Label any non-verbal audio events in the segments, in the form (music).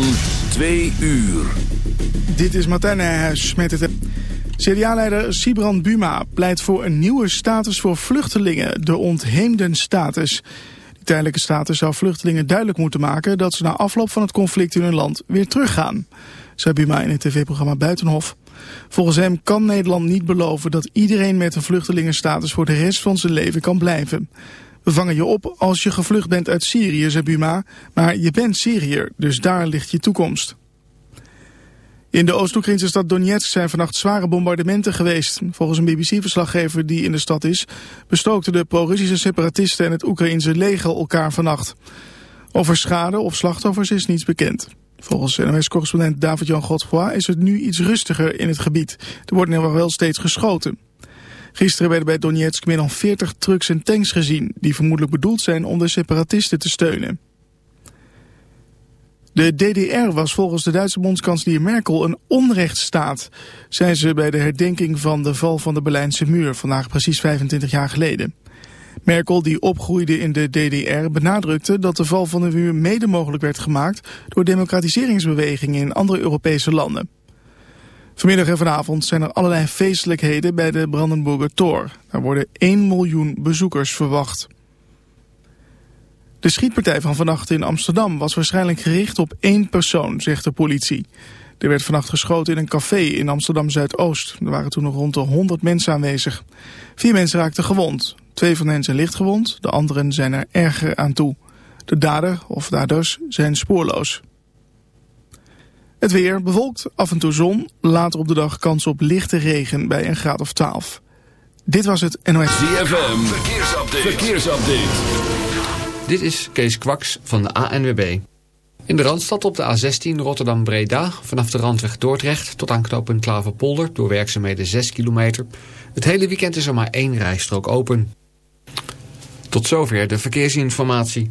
van 2 uur. Dit is Martijn Nijhuis met het... CDA-leider Sibrand Buma pleit voor een nieuwe status voor vluchtelingen, de ontheemden status. Die tijdelijke status zou vluchtelingen duidelijk moeten maken dat ze na afloop van het conflict in hun land weer teruggaan, zei Buma in het tv-programma Buitenhof. Volgens hem kan Nederland niet beloven dat iedereen met een vluchtelingenstatus voor de rest van zijn leven kan blijven. We vangen je op als je gevlucht bent uit Syrië, zei Buma, maar je bent Syriër, dus daar ligt je toekomst. In de Oost-Oekraïnse stad Donetsk zijn vannacht zware bombardementen geweest. Volgens een BBC-verslaggever die in de stad is... bestookten de pro-Russische separatisten en het Oekraïnse leger elkaar vannacht. Over schade of slachtoffers is niets bekend. Volgens NOS-correspondent David-Jan Godfroy is het nu iets rustiger in het gebied. Er wordt nog wel steeds geschoten. Gisteren werden bij Donetsk meer dan 40 trucks en tanks gezien... die vermoedelijk bedoeld zijn om de separatisten te steunen. De DDR was volgens de Duitse bondskanselier Merkel een onrechtsstaat, zei ze bij de herdenking van de val van de Berlijnse muur, vandaag precies 25 jaar geleden. Merkel, die opgroeide in de DDR, benadrukte dat de val van de muur mede mogelijk werd gemaakt door democratiseringsbewegingen in andere Europese landen. Vanmiddag en vanavond zijn er allerlei feestelijkheden bij de Brandenburger Tor. Daar worden 1 miljoen bezoekers verwacht. De schietpartij van vannacht in Amsterdam was waarschijnlijk gericht op één persoon, zegt de politie. Er werd vannacht geschoten in een café in Amsterdam-Zuidoost. Er waren toen nog rond de 100 mensen aanwezig. Vier mensen raakten gewond. Twee van hen zijn licht gewond, de anderen zijn er erger aan toe. De dader of daders zijn spoorloos. Het weer bewolkt, af en toe zon, later op de dag kans op lichte regen bij een graad of 12. Dit was het NOS. ZFM, verkeersupdate. verkeersupdate. Dit is Kees Kwaks van de ANWB. In de Randstad op de A16 Rotterdam-Breda... vanaf de Randweg Dordrecht tot aan knooppunt Klaverpolder... door werkzaamheden 6 kilometer. Het hele weekend is er maar één rijstrook open. Tot zover de verkeersinformatie.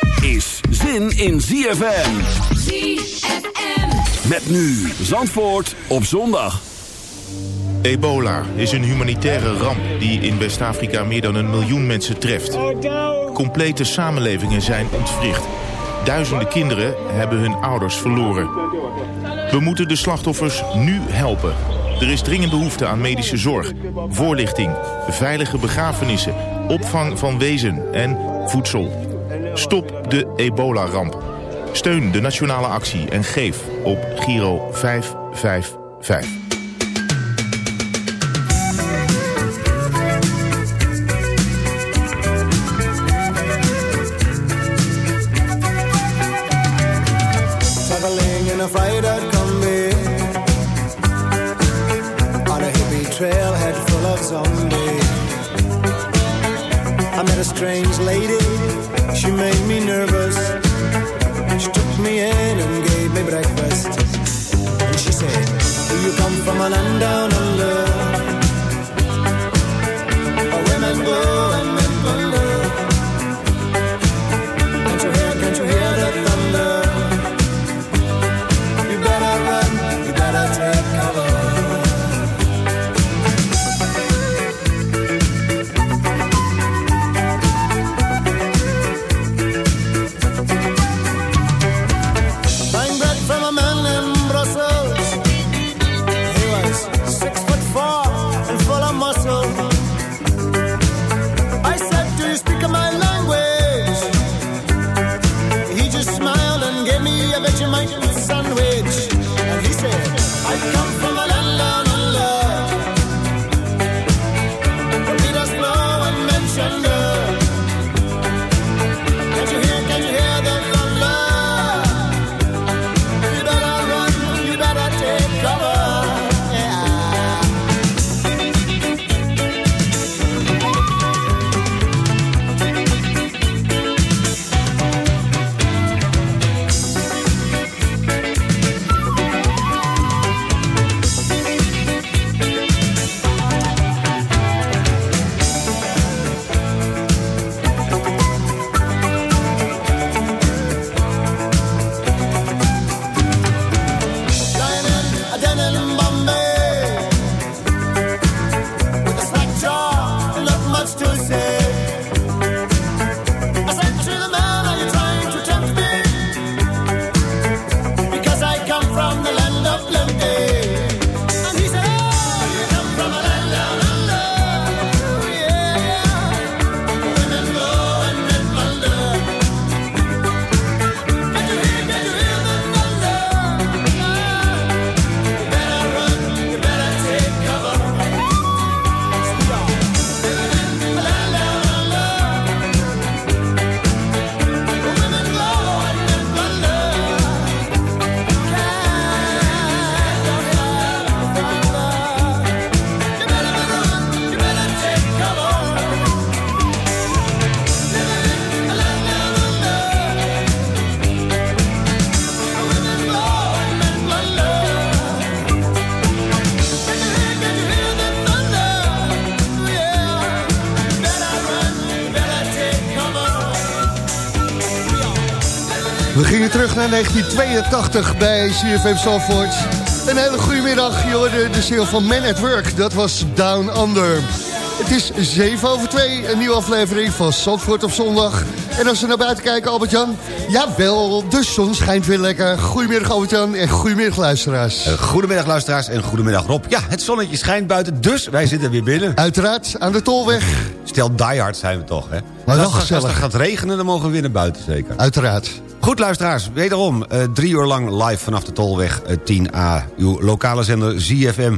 Is zin in ZFM. ZFM. Met nu Zandvoort op zondag. Ebola is een humanitaire ramp die in West-Afrika meer dan een miljoen mensen treft. Complete samenlevingen zijn ontwricht. Duizenden kinderen hebben hun ouders verloren. We moeten de slachtoffers nu helpen. Er is dringend behoefte aan medische zorg, voorlichting, veilige begrafenissen, opvang van wezen en voedsel. Stop de ebola-ramp. Steun de nationale actie en geef op Giro 555. Gingen terug naar 1982 bij CFM Zandvoort. Een hele goede middag, je hoorde de ziel van Man at Work. Dat was Down Under. Het is 7 over 2, een nieuwe aflevering van Zandvoort op zondag. En als we naar buiten kijken, Albert-Jan... Jawel, de zon schijnt weer lekker. Goedemiddag Albert-Jan en goedemiddag luisteraars. Eh, Goedemiddag luisteraars en goedemiddag Rob. Ja, het zonnetje schijnt buiten, dus wij zitten weer binnen. Uiteraard, aan de Tolweg. Stel diehard zijn we toch, hè? wel als, als gezellig. het gaat regenen, dan mogen we weer naar buiten, zeker. Uiteraard. Goed luisteraars, wederom eh, drie uur lang live vanaf de Tolweg eh, 10A. Uw lokale zender ZFM.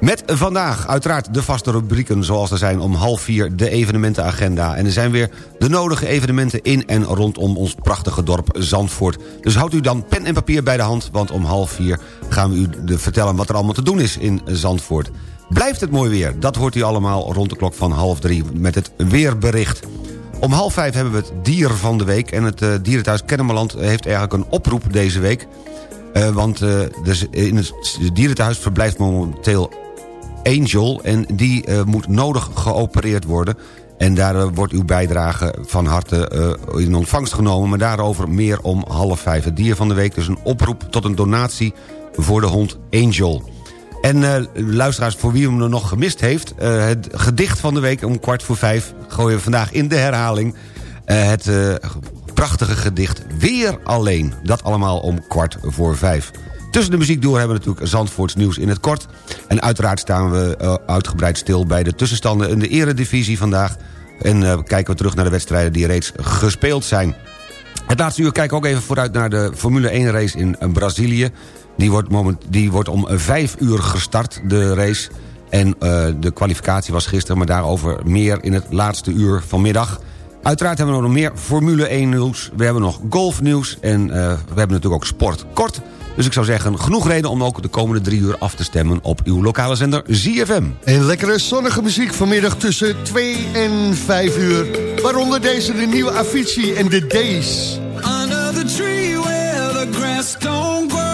Met vandaag uiteraard de vaste rubrieken zoals er zijn om half vier de evenementenagenda. En er zijn weer de nodige evenementen in en rondom ons prachtige dorp Zandvoort. Dus houdt u dan pen en papier bij de hand, want om half vier gaan we u vertellen wat er allemaal te doen is in Zandvoort. Blijft het mooi weer, dat hoort u allemaal rond de klok van half drie met het weerbericht. Om half vijf hebben we het dier van de week. En het eh, dierenthuis Kennemerland heeft eigenlijk een oproep deze week. Eh, want eh, dus in het dierenthuis verblijft momenteel Angel... en die eh, moet nodig geopereerd worden. En daar eh, wordt uw bijdrage van harte eh, in ontvangst genomen. Maar daarover meer om half vijf. Het dier van de week dus een oproep tot een donatie voor de hond Angel. En eh, luisteraars, voor wie hem nog gemist heeft... eh, het gedicht van de week om kwart voor vijf... gooien we vandaag in de herhaling... eh, het prachtige gedicht Weer Alleen. Dat allemaal om kwart voor vijf. Tussen de muziek door hebben we natuurlijk Zandvoorts nieuws in het kort. En uiteraard staan we uitgebreid stil bij de tussenstanden in de eredivisie vandaag. En kijken we terug naar de wedstrijden die reeds gespeeld zijn. Het laatste uur kijken we ook even vooruit naar de Formule 1 race in Brazilië. Die wordt, moment, die wordt om eh, vijf uur gestart, de race. En eh, de kwalificatie was gisteren, maar daarover meer in het laatste uur vanmiddag. Uiteraard hebben we nog meer Formule 1 nieuws. We hebben nog golfnieuws en eh, we hebben natuurlijk ook sport kort. Dus ik zou zeggen, genoeg reden om ook de komende drie uur af te stemmen... op uw lokale zender ZFM. En lekkere zonnige muziek vanmiddag tussen 2 en 5 uur. Waaronder deze de nieuwe Avicii en The Days. Under the tree where the grass don't grow.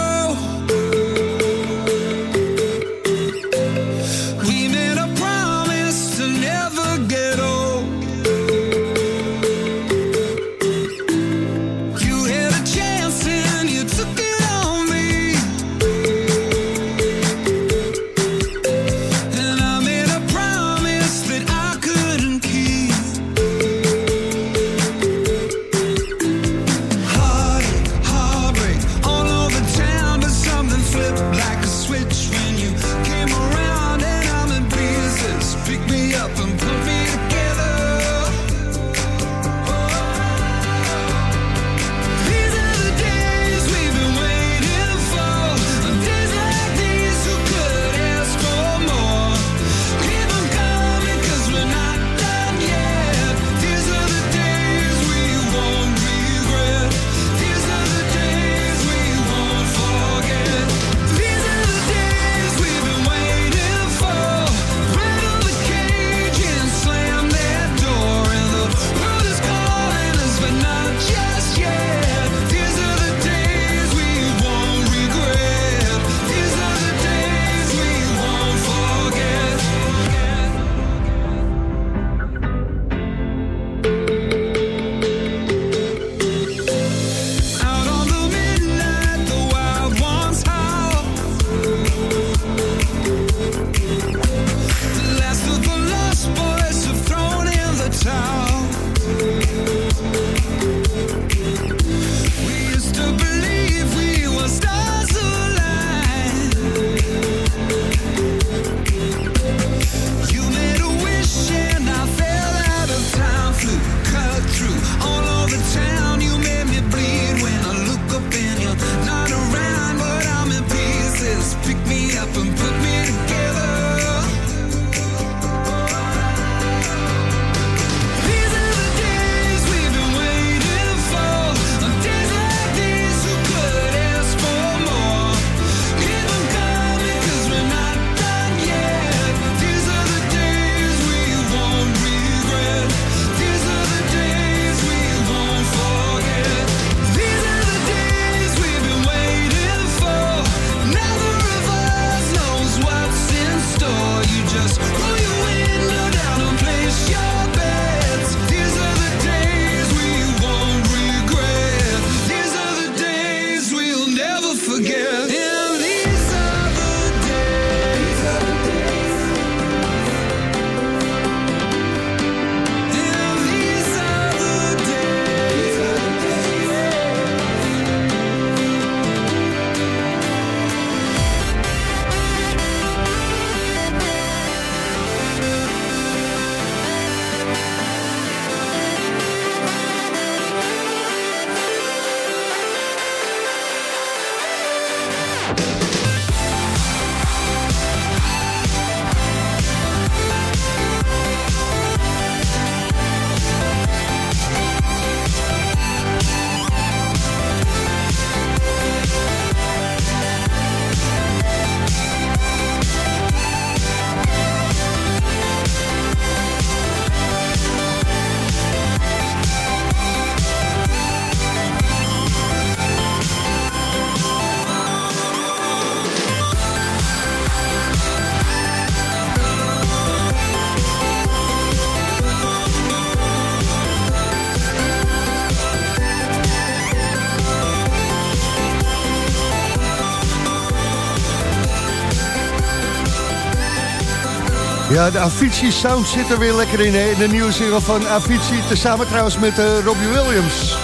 Ja, de Avicii sound zit er weer lekker in. Hè? De nieuwe single van Avicii, tezamen trouwens met eh, Robbie Williams.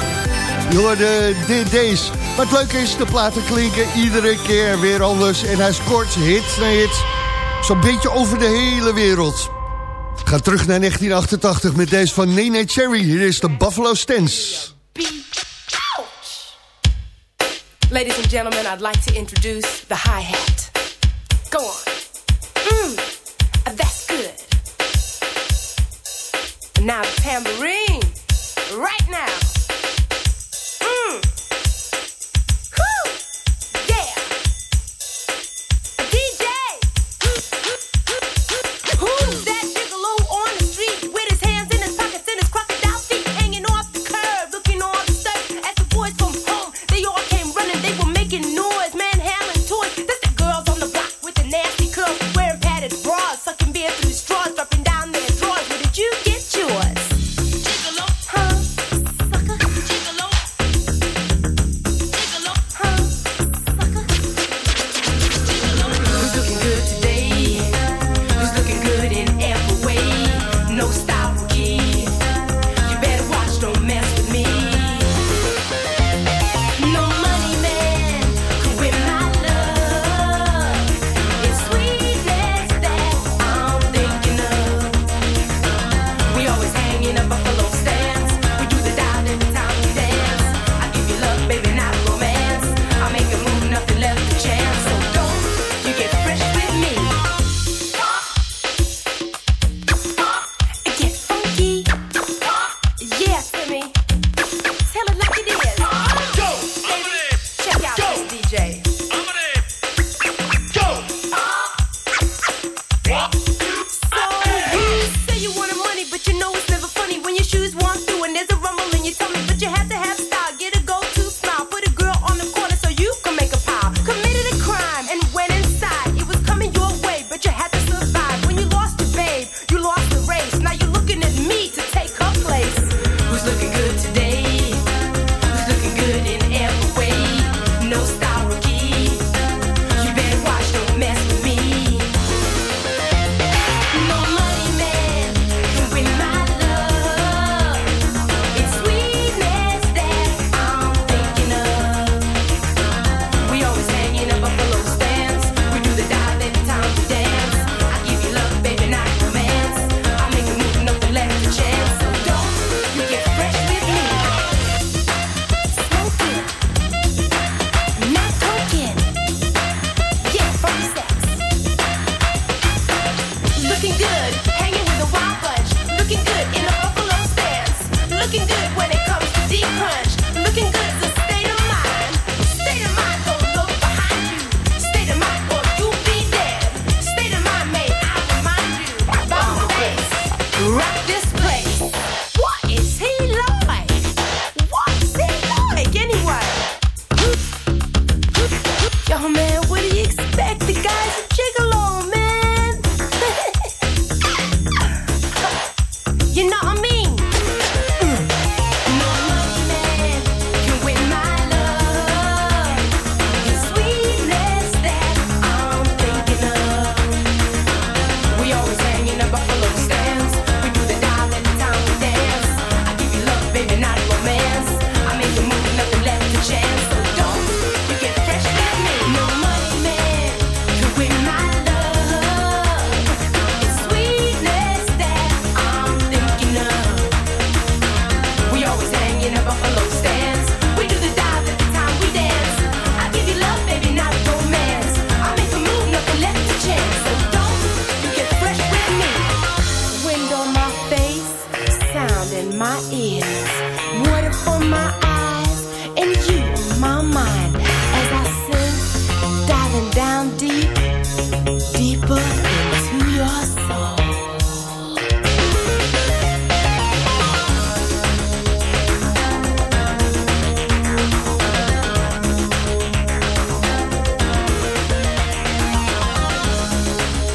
Je hoorde de Days. Wat leuk is, de platen klinken iedere keer weer anders. En hij scoort hit na hit. Zo'n beetje over de hele wereld. Ga terug naar 1988 met deze van Nene Cherry. Hier is de Buffalo Stance. Ladies and gentlemen, I'd like to introduce the hi-hat.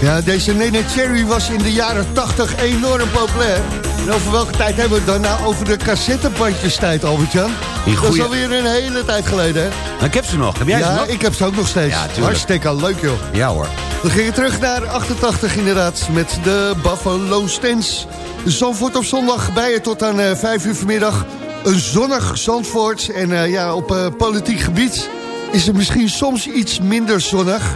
Ja, deze Nene Cherry was in de jaren 80 enorm populair. En over welke tijd hebben we het dan? Nou, over de cassettebandjes tijd, Albert-Jan. Die Dat is goeie- alweer een hele tijd geleden, hè? Ik heb ze nog. Heb jij ze ja, nog? ik heb ze ook nog steeds. Ja. Hartstikke leuk, joh. Ja hoor. We gingen terug naar 88 inderdaad, met de Buffalo Stens. Zandvoort op zondag bij je tot aan eh 5 uur vanmiddag. Een zonnig Zandvoort. En eh, ja, op eh, politiek gebied is het misschien soms iets minder zonnig.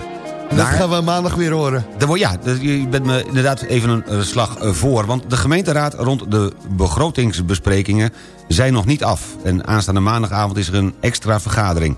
Dat Daar- gaan we maandag weer horen. Ja, je bent me inderdaad even een eh, slag eh, voor. Want de gemeenteraad rond de begrotingsbesprekingen zijn nog niet af. En aanstaande maandagavond is er een extra vergadering.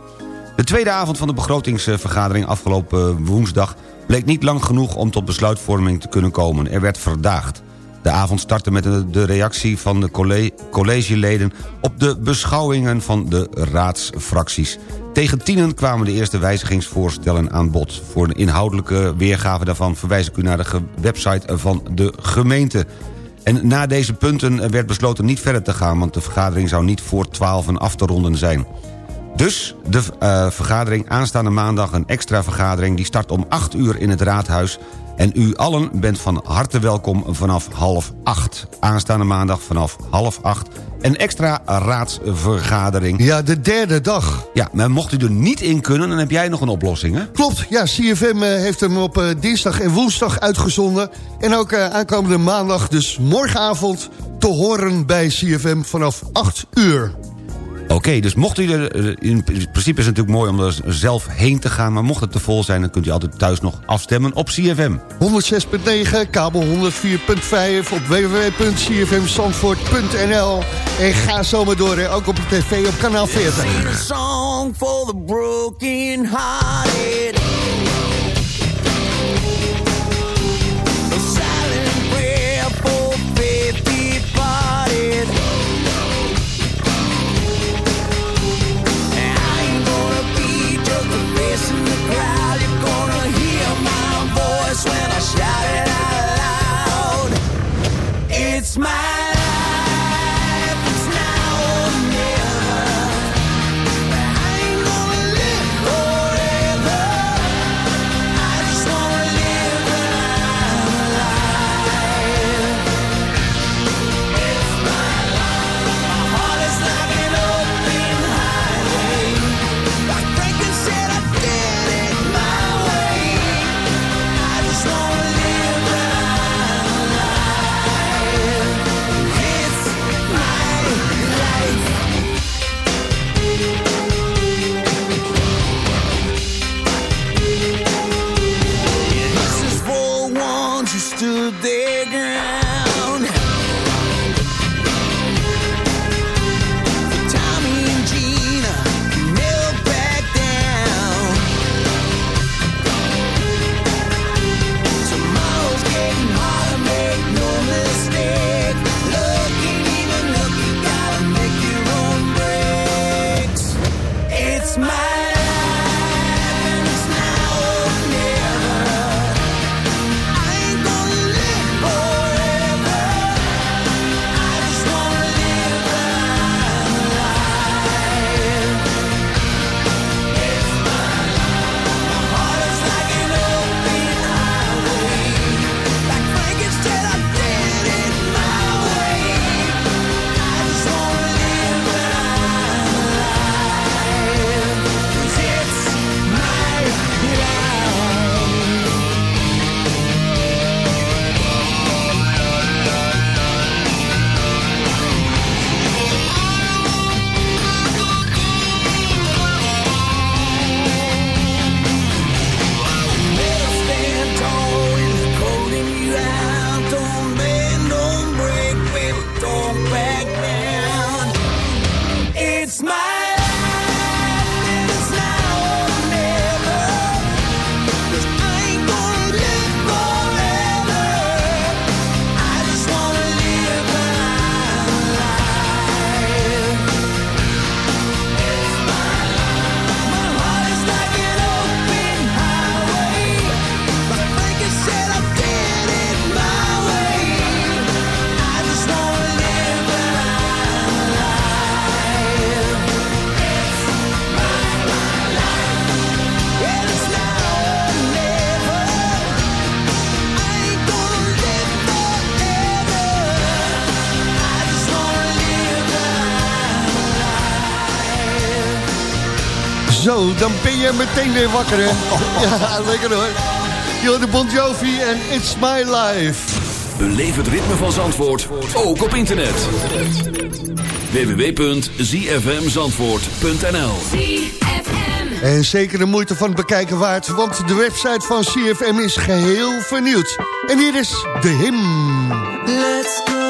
De tweede avond van de begrotingsvergadering afgelopen woensdag... bleek niet lang genoeg om tot besluitvorming te kunnen komen. Er werd verdaagd. De avond startte met de reactie van de colle- collegeleden... op de beschouwingen van de raadsfracties. Tegen tienen kwamen de eerste wijzigingsvoorstellen aan bod. Voor een inhoudelijke weergave daarvan verwijs ik u naar de website van de gemeente. En na deze punten werd besloten niet verder te gaan... want de vergadering zou niet voor 12 af te ronden zijn. Dus de eh, vergadering aanstaande maandag, een extra vergadering... die start om 8 uur in het raadhuis. En u allen bent van harte welkom vanaf half 8. Aanstaande maandag vanaf half 8. Een extra raadsvergadering. Ja, de derde dag. Ja, maar mocht u er niet in kunnen, dan heb jij nog een oplossing, hè? Klopt, ja, CFM eh, heeft hem op eh, dinsdag en woensdag uitgezonden. En ook eh, aankomende maandag, dus morgenavond, te horen bij CFM vanaf 8 uur. Oké, dus mocht u er... eh, In principe is het natuurlijk mooi om er zelf heen te gaan... maar mocht het te vol zijn, dan kunt u altijd thuis nog afstemmen op CFM. 106.9, kabel 104.5 op www.cfmzandvoort.nl. En ga zomaar door, hè, ook op de tv op kanaal 40. It's ben je meteen weer wakker, hè? (laughs) Ja, lekker hoor. Yo, de Bon Jovi en It's My Life. Beleef het ritme van Zandvoort, ook op internet. www.zfmzandvoort.nl En zeker de moeite van het bekijken waard, want de website van CFM is geheel vernieuwd. En hier is de hymn. Let's go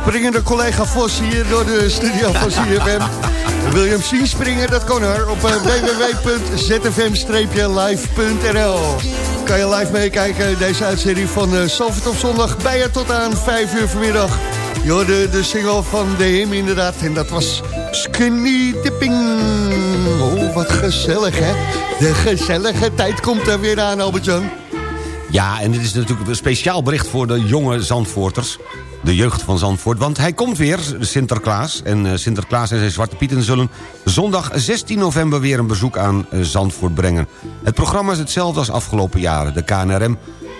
springende collega Vos hier door de studio van CFM. (laughs) Wil je hem zien springen? Dat kan hoor. Op eh, www.zfm-live.nl Kan je live meekijken. Deze uitzending van uh, Salford op zondag. Bij je tot aan 5 uur vanmiddag. Je hoorde de single van de him inderdaad. En dat was Skinny Dipping. Oh, wat gezellig hè. De gezellige tijd komt er weer aan, Albert-Jan. Ja, en dit is natuurlijk een speciaal bericht voor de jonge Zandvoorters. De jeugd van Zandvoort, want hij komt weer, Sinterklaas. En eh, Sinterklaas en zijn Zwarte Pieten zullen zondag 16 november... weer een bezoek aan eh, Zandvoort brengen. Het programma is hetzelfde als afgelopen jaren. De KNRM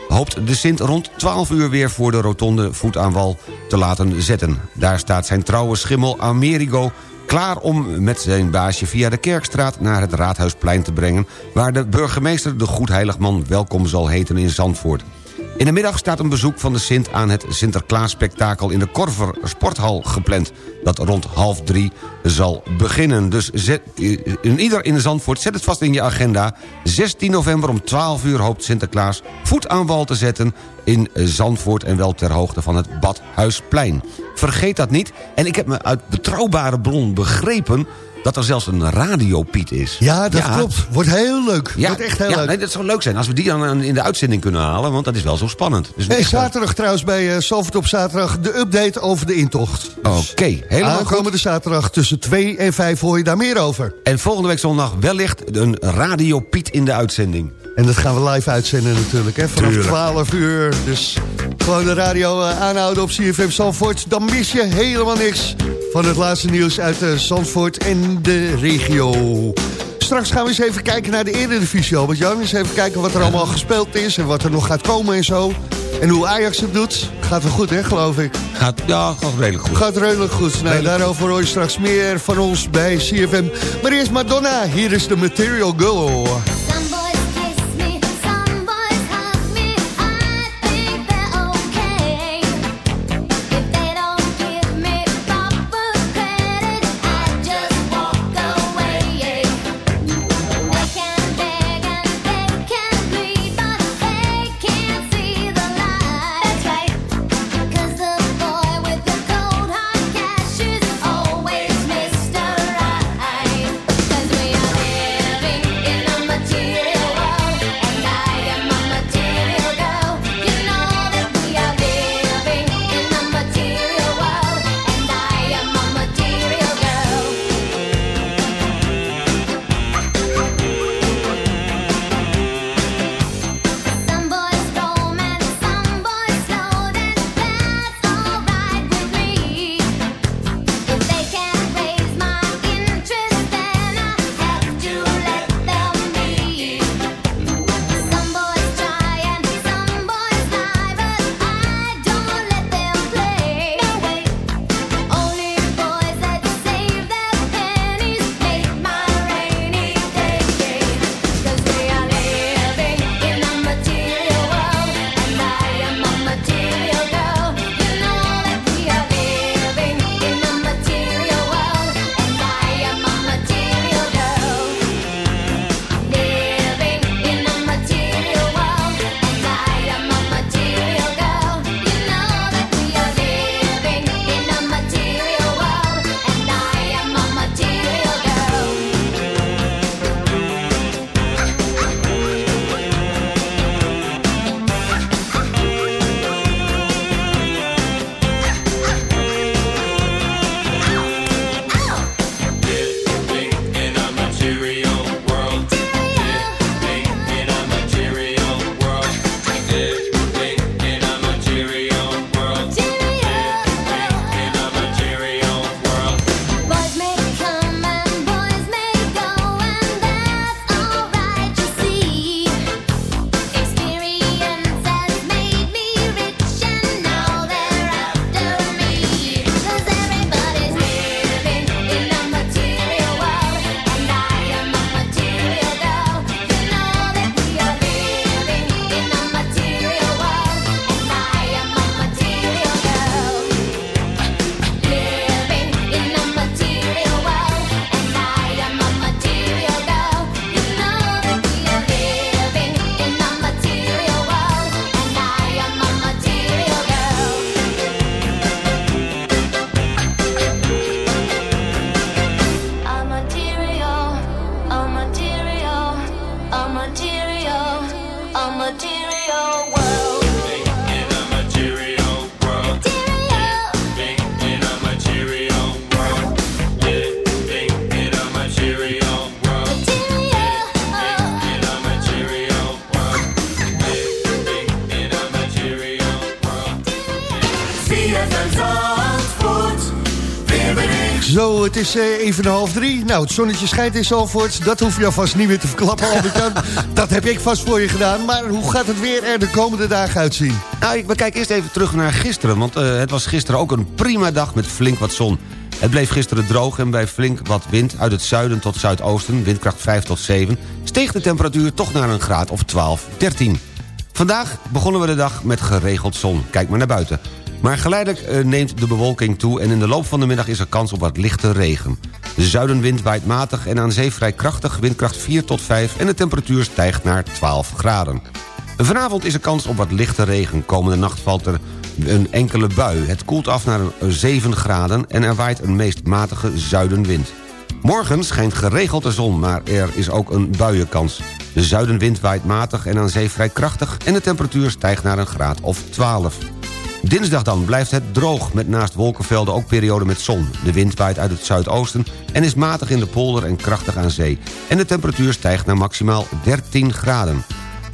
hoopt de Sint rond 12 uur weer voor de rotonde voet aan wal te laten zetten. Daar staat zijn trouwe schimmel Amerigo klaar om met zijn baasje via de Kerkstraat naar het Raadhuisplein te brengen... waar de burgemeester de Goedheiligman welkom zal heten in Zandvoort. In de middag staat een bezoek van de Sint aan het Sinterklaas-spektakel... in de Korver Sporthal gepland, dat rond half drie zal beginnen. Dus zet, in ieder in Zandvoort, zet het vast in je agenda. 16 november om 12 uur hoopt Sinterklaas voet aan wal te zetten... in Zandvoort en wel ter hoogte van het Badhuisplein. Vergeet dat niet. En ik heb me uit betrouwbare bron begrepen... dat er zelfs een radiopiet is. Ja, dat klopt. Wordt heel leuk. Ja, Wordt echt heel ja, leuk. Nee, dat zou leuk zijn als we die dan in de uitzending kunnen halen... want dat is wel zo spannend. Dus En echt- zaterdag trouwens bij uh, Salford op zaterdag de update over de intocht. Oké, helemaal goed. Aankomende zaterdag tussen 2 en 5 hoor je daar meer over. En volgende week zondag wellicht een Radio Piet in de uitzending. En dat gaan we live uitzenden natuurlijk, hè, vanaf 12 uur. Dus gewoon de radio eh, aanhouden op CFM Zandvoort. Dan mis je helemaal niks van het laatste nieuws uit eh, Zandvoort en de regio. Straks gaan we eens even kijken naar de Eredivisie, Albert-Jan. Eens even kijken wat er allemaal gespeeld is en wat er nog gaat komen en zo. En hoe Ajax het doet. Gaat wel goed, hè, geloof ik. Gaat, ja, gaat redelijk goed. Gaat redelijk goed. Nou, daarover hoor je straks meer van ons bij CFM. Maar eerst Madonna. Hier is de Material Girl. Is eh, even half drie. Nou, het zonnetje schijnt in Zalvoort. Dat hoef je alvast niet meer te verklappen, (laughs) Albert-Jan. dat heb ik vast voor je gedaan. Maar hoe gaat het weer er de komende dagen uitzien? Nou, ik bekijk eerst even terug naar gisteren. Want eh, het was gisteren ook een prima dag met flink wat zon. Het bleef gisteren droog en bij flink wat wind uit het zuiden tot zuidoosten... windkracht 5 tot 7, steeg de temperatuur toch naar een graad of 12, 13. Vandaag begonnen we de dag met geregeld zon. Kijk maar naar buiten. Maar geleidelijk eh, neemt de bewolking toe... en in de loop van de middag is er kans op wat lichte regen. De zuidenwind waait matig en aan zee vrij krachtig... windkracht 4 tot 5 en de temperatuur stijgt naar 12 graden. Vanavond is er kans op wat lichte regen. Komende nacht valt er een enkele bui. Het koelt af naar een 7 graden en er waait een meest matige zuidenwind. Morgen schijnt geregeld de zon, maar er is ook een buienkans. De zuidenwind waait matig en aan zee vrij krachtig... en de temperatuur stijgt naar een graad of 12. Dinsdag dan blijft het droog, met naast wolkenvelden ook perioden met zon. De wind waait uit het zuidoosten en is matig in de polder en krachtig aan zee. En de temperatuur stijgt naar maximaal 13 graden.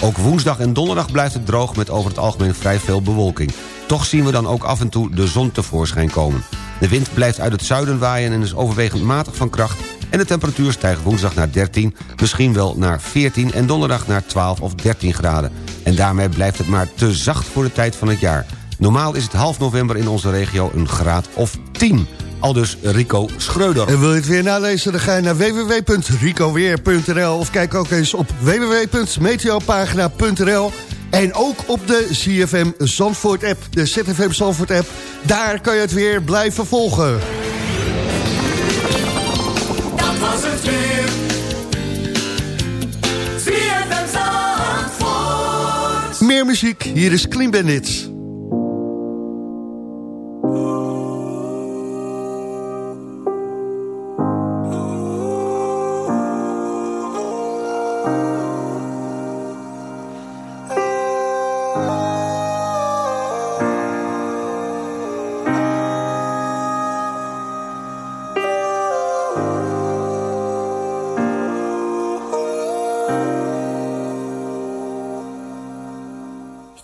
Ook woensdag en donderdag blijft het droog met over het algemeen vrij veel bewolking. Toch zien we dan ook af en toe de zon tevoorschijn komen. De wind blijft uit het zuiden waaien en is overwegend matig van kracht... en de temperatuur stijgt woensdag naar 13, misschien wel naar 14... en donderdag naar 12 of 13 graden. En daarmee blijft het maar te zacht voor de tijd van het jaar. Normaal is het half november in onze regio een graad of 10. Aldus Rico Schreuder. En wil je het weer nalezen, dan ga je naar www.ricoweer.nl of kijk ook eens op www.meteopagina.nl en ook op de CFM Zandvoort app, de ZFM Zandvoort app. Daar kan je het weer blijven volgen. Dat was het weer. ZFM Zandvoort. Meer muziek, hier is Clean Bandits.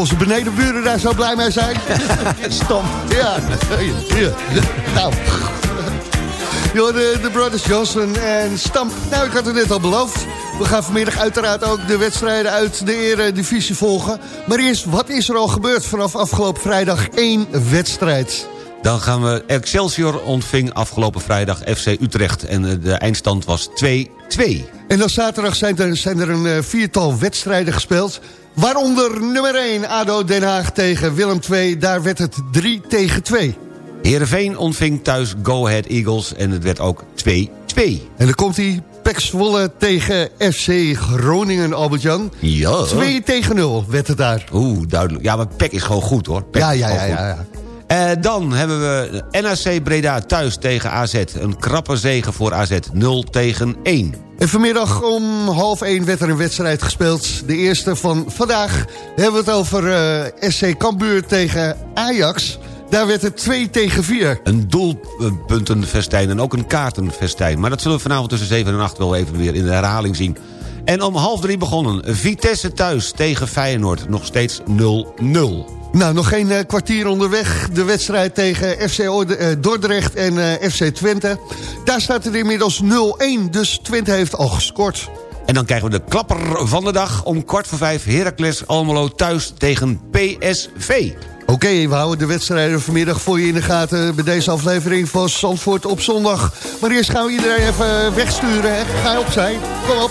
Onze benedenburen daar zo blij mee zijn. (laughs) Stom. Ja, ja. nou. Joh, de, de Brothers Johnson en Stamp. Nou, ik had het net al beloofd. We gaan vanmiddag uiteraard ook de wedstrijden uit de Eredivisie volgen. Maar eerst, wat is er al gebeurd vanaf afgelopen vrijdag? één wedstrijd. Dan gaan we... Excelsior ontving afgelopen vrijdag FC Utrecht. En eh, de eindstand was 2-2. En dan zaterdag zijn er, zijn er een eh, viertal wedstrijden gespeeld. Waaronder nummer 1, ADO Den Haag tegen Willem II. Daar werd het 3 tegen 2. Heerenveen ontving thuis Go Ahead Eagles. En het werd ook 2-2. En dan komt hij Pek Zwolle tegen FC Groningen, Albert-Jan. Ja. 2 tegen 0 werd het daar. Oeh, duidelijk. Ja, maar Pek is gewoon goed, hoor. Pek Ja, ja, ja, ja, ja. Eh, dan hebben we NAC Breda thuis tegen AZ. Een krappe zege voor AZ. 0 tegen 1. En vanmiddag om half 1 werd er een wedstrijd gespeeld. De eerste van vandaag hebben we het over eh, SC Cambuur tegen Ajax. Daar werd het 2 tegen 4. Een doelpuntenfestijn en ook een kaartenfestijn. Maar dat zullen we vanavond tussen 7 en 8 wel even weer in de herhaling zien. En om half drie begonnen. Vitesse thuis tegen Feyenoord. Nog steeds 0-0. Nou, nog geen eh, kwartier onderweg. De wedstrijd tegen FC eh, Dordrecht en eh, FC Twente. Daar staat het inmiddels 0-1, dus Twente heeft al gescoord. En dan krijgen we de klapper van de dag. Om kwart voor vijf Heracles Almelo thuis tegen PSV. Oké, we houden de wedstrijden vanmiddag voor je in de gaten... bij deze aflevering van Zandvoort op zondag. Maar eerst gaan we iedereen even wegsturen. Hè? Ga opzij, kom op.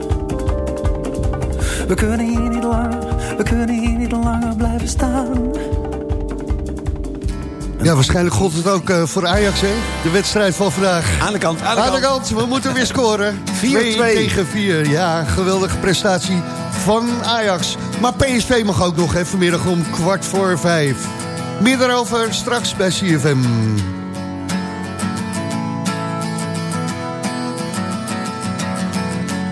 We kunnen hier niet langer, we kunnen hier niet langer blijven staan. Ja, waarschijnlijk gold het ook eh, voor Ajax, hè? De wedstrijd van vandaag. Aan de kant, aan de Aan de kant. kant, we moeten weer scoren. (laughs) 4-2. 2 tegen 4. Ja, geweldige prestatie van Ajax. Maar PSV mag ook nog even vanmiddag om kwart voor vijf. Meer daarover straks bij CFM.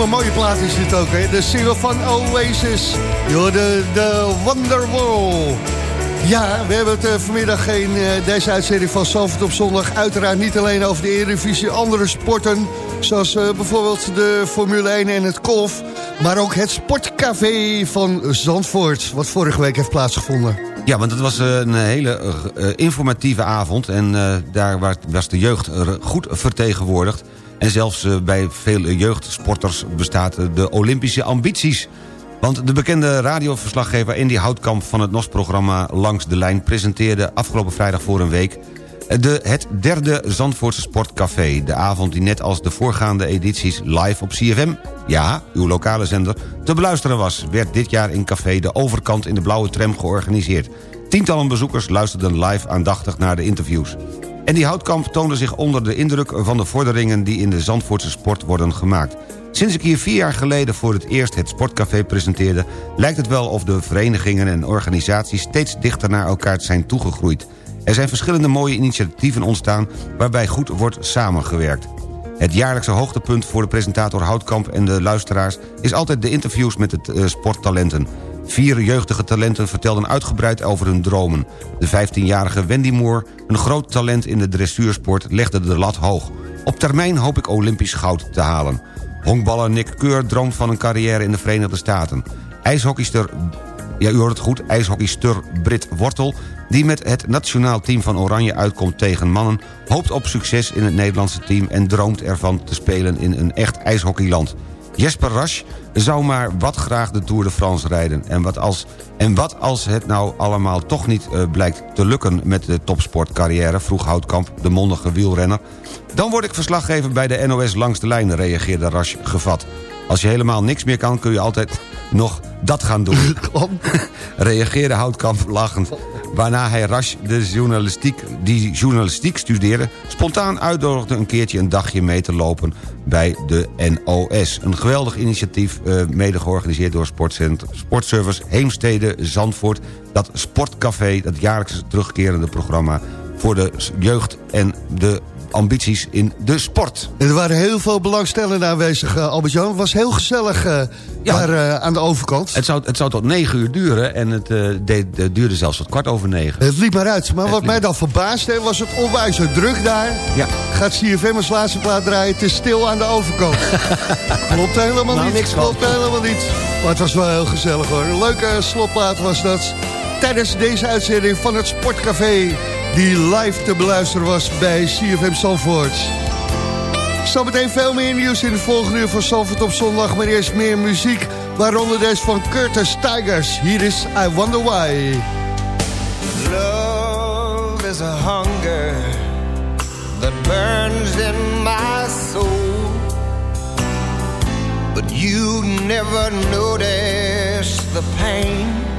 Een wondermooie plaat is dit ook, hè? De single van Oasis. De, de Wonderwall. Ja, we hebben het eh, vanmiddag in eh, deze uitzending van Zalvert op zondag... uiteraard niet alleen over de Eredivisie, andere sporten... zoals eh, bijvoorbeeld de Formule 1 en het golf... maar ook het sportcafé van Zandvoort... wat vorige week heeft plaatsgevonden. Ja, want het was een hele informatieve avond... en daar wa- was de jeugd goed vertegenwoordigd. Zelfs eh, bij veel jeugdsporters bestaat eh, de Olympische ambities. Want de bekende radioverslaggever Indy Houtkamp... van het NOS-programma Langs de Lijn... presenteerde afgelopen vrijdag voor een week... De, het derde Zandvoortse Sportcafé. De avond die net als de voorgaande edities live op CFM... ja, uw lokale zender, te beluisteren was... werd dit jaar in café De Overkant in de Blauwe Tram georganiseerd. Tientallen bezoekers luisterden live aandachtig naar de interviews. En die houtkamp toonde zich onder de indruk van de vorderingen... die in de Zandvoortse sport worden gemaakt. Sinds ik hier vier jaar geleden voor het eerst het Sportcafé presenteerde... lijkt het wel of de verenigingen en organisaties... steeds dichter naar elkaar zijn toegegroeid. Er zijn verschillende mooie initiatieven ontstaan... waarbij goed wordt samengewerkt. Het jaarlijkse hoogtepunt voor de presentator Houtkamp en de luisteraars... is altijd de interviews met de eh, sporttalenten. Vier jeugdige talenten vertelden uitgebreid over hun dromen. De 15-jarige Wendy Moore, een groot talent in de dressuursport... legde de lat hoog. Op termijn hoop ik Olympisch goud te halen. Honkballer Nick Keur droomt van een carrière in de Verenigde Staten. IJshockeyster ja, u hoort het goed, ijshockeyster Brit Wortel... die met het nationaal team van Oranje uitkomt tegen mannen... hoopt op succes in het Nederlandse team... en droomt ervan te spelen in een echt ijshockeyland. Jesper Rasch zou maar wat graag de Tour de France rijden. En wat als, en wat als het nou allemaal toch niet eh, blijkt te lukken... met de topsportcarrière, vroeg Houtkamp, de mondige wielrenner... dan word ik verslaggever bij de NOS Langs de Lijn, reageerde Rasch gevat. Als je helemaal niks meer kan, kun je altijd nog dat gaan doen. (laughs) reageerde Houtkamp lachend. Waarna hij Rasch, de journalistiek, die journalistiek studeerde... spontaan uitnodigde een keertje een dagje mee te lopen bij de NOS. Een geweldig initiatief, eh, mede georganiseerd door Sportcent- Sportservice Heemstede Zandvoort. Dat Sportcafé, dat jaarlijks terugkerende programma... voor de jeugd en de ambities in de sport. Er waren heel veel belangstellenden aanwezig, eh, Albert-Jan. Het was heel gezellig eh, daar eh, aan de overkant. Het zou, het zou tot negen uur duren en het deed- het duurde zelfs tot kwart over negen. Het liep maar uit. Maar wat mij dan verbaasde, was het onwijs druk daar. Ja. Gaat CFM als laatste plaat draaien, het is stil aan de overkant. (laughs) Klopt helemaal Nou, niet, niks van. klopt helemaal niet. Maar het was wel heel gezellig hoor. Een leuke slotplaat was dat. Tijdens deze uitzending van het Sportcafé... die live te beluisteren was bij CFM Zandvoort. Zometeen veel meer nieuws in het volgende uur van Zandvoort op zondag... maar eerst meer muziek, waaronder deze van Curtis Tigers. Hier is I Wonder Why. Love is a hunger that burns in my soul. But you never notice the pain.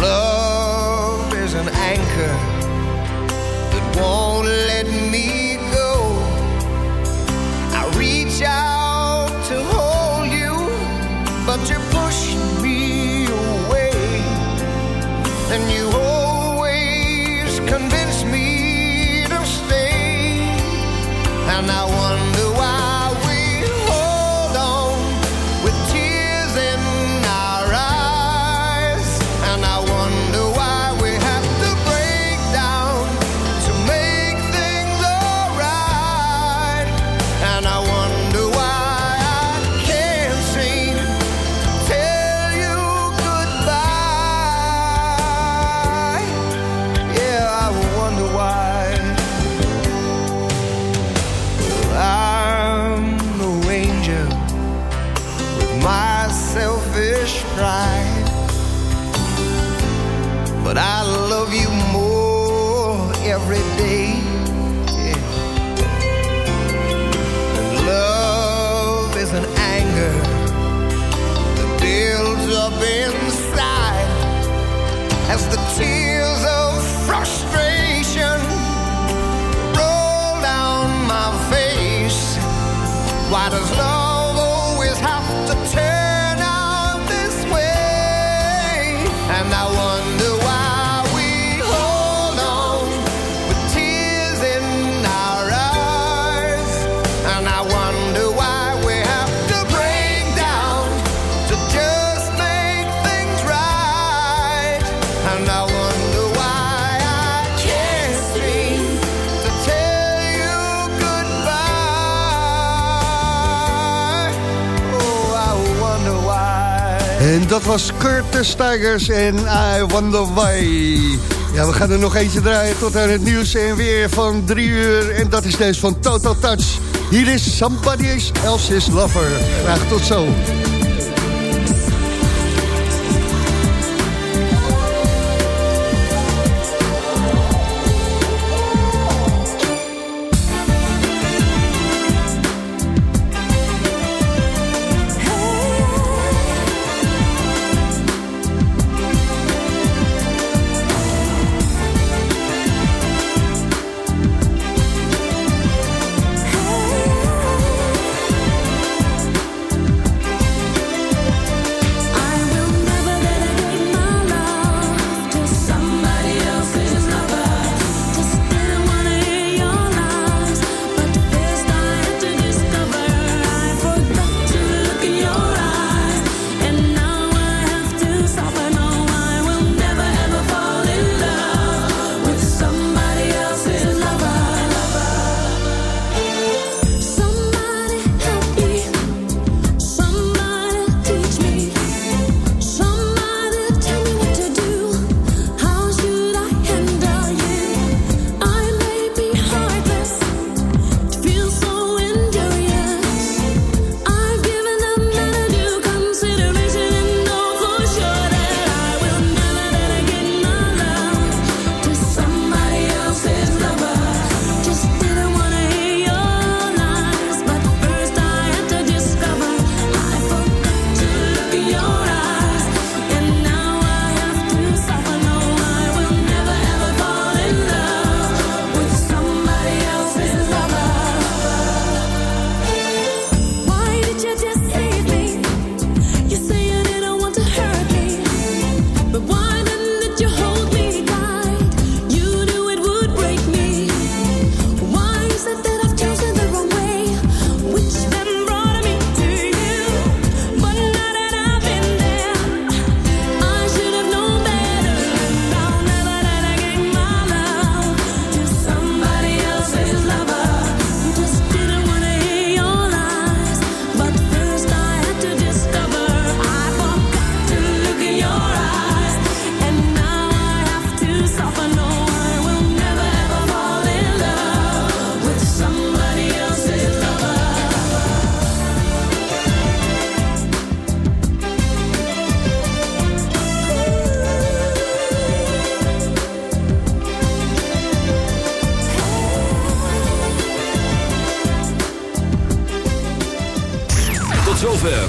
Love is an anchor that won't let me go. I reach out Dat was Curtis Tigers en I Wonder Why. Ja, we gaan er nog eentje draaien tot aan het nieuws en weer van drie uur. En dat is deze van Total Touch. Hier is Somebody Else's Lover. Graag tot zo.